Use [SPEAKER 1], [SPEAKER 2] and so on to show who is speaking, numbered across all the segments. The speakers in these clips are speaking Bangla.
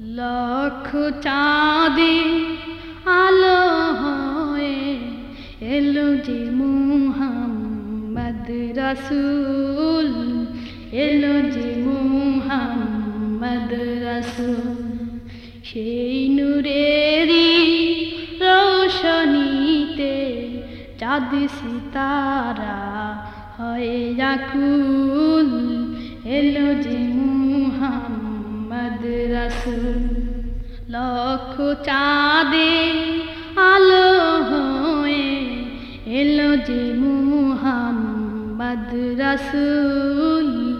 [SPEAKER 1] লক্ষ চাঁদে আলো হয়ে এলো যে মুহাম্মদ রাসূল। এলো যে মুহাম্মদ রাসূল। সেই নূরেরই রোশনীতে চাঁদ সিতারা হয় জাকুল এলো যে মুহাম্মদ রাসূল লক্ষ চাঁদে আলো হয়ে এলো যে মুহাম্মদ রসুল।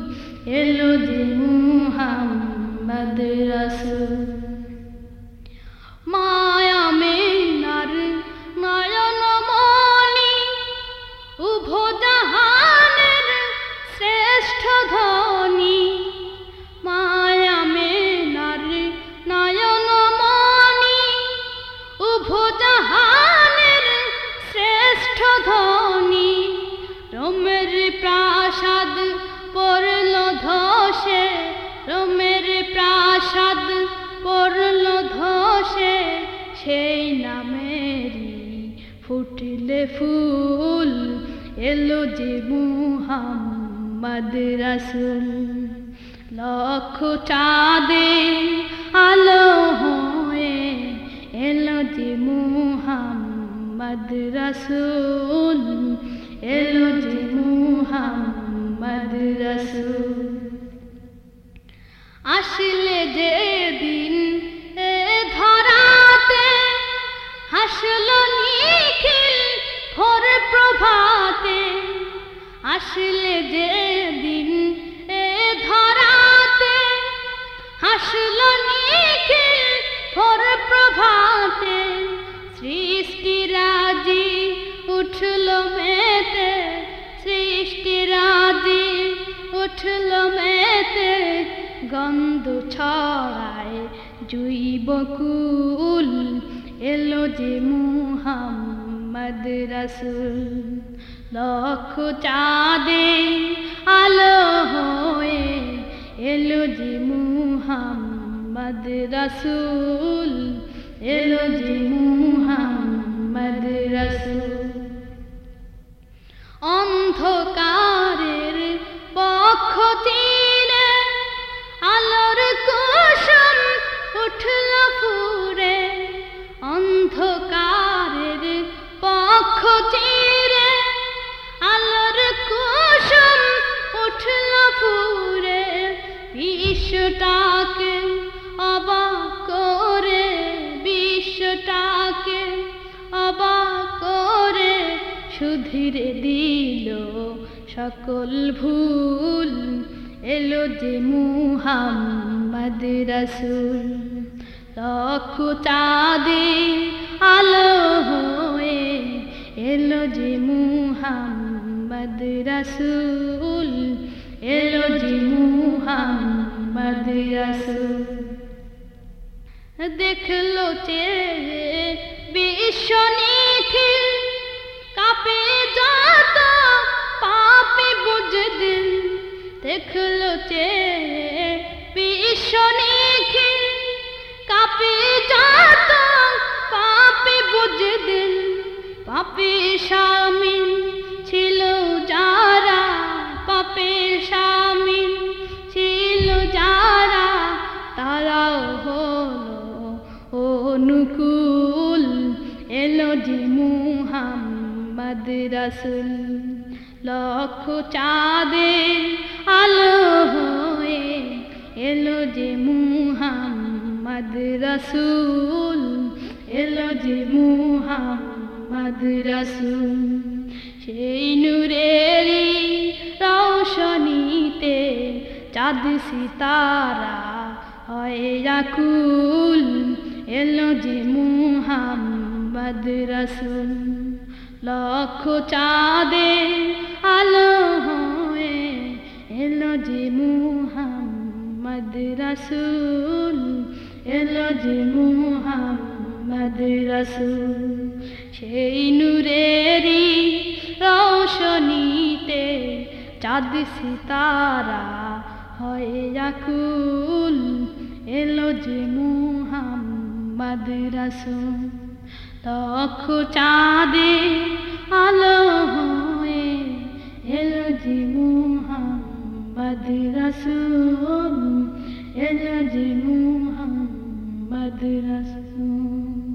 [SPEAKER 1] এলো যে মুহাম্মদ রাসূল। সেই নামেরই ফুটলে ফুল, এলো যে মুহাম্মদ রাসুল। লক্ষ চাঁদে আলো হয়ে এলো যে মুহাম্মদ রাসুল। এলো যে হাসলো নিখিল ভোর প্রভাতে। আসলে যে দিন এ ধরাতে হাসলো নিখিল ভোর প্রভাতে। সৃষ্টি রাজি, উঠল মেতে। সৃষ্টি রাজি, উঠল মেতে। গন্ধ ছড়ায় জুই বকুল এলো যে মুহাম্মদ রাসুল, লক্ষ চাঁদে আলো হয়ে এলো যে মুহাম্মদ রাসুল, এলো যে মুহাম্মদ রাসুল। অন্ধকারের তীরে আলোর কুসুম উঠল ফুরে বিশ্বটাকে অবাক করে বিশ্বটাকে অবাক করে সুধীরে দিল সকল ভুল, এলো যে মুহাম্মদ রাসুল। লক্ষ চাঁদে আলো এলো যে মুহাম্মদ রাসুল, এলো যে মুহাম্মদ রাসুল। দেখল চেয়ে বিশ্ব কাপে যত পাপে বুঝ দিল দেখল চেয়ে বিশ্ব কাপে পাপে শামিল ছিল যারা পাপে শামিল ছিল যারা, তারাও হলো অনুকূল, এলো যে মুহাম্মদ রাসুল। লক্ষ চাঁদে আলো হয়ে এলো যে মুহাম্মদ রাসুল। এলো যে মুহাম্মদ রাসুল সেই নূরেরই রৌশনীতে চাঁদ সিতারা হয় এলো যে মুহাম্মদ রসুল। লক্ষ চাঁদে আলো হয়ে এলো যে মুহাম্মদ রসুল, এলো যে মুহাম্মদ রসুল সেই নূরেরই রৌশনীতে চাঁদ সিতারা হয়, আকুল এলো যে মুহাম্মদ রসুল। তখ চাঁদে আলো হয়ে এলো যে মুহাম্মদ রসুল। এলো যে মুহাম্মদ corazón.